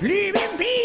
Living peace.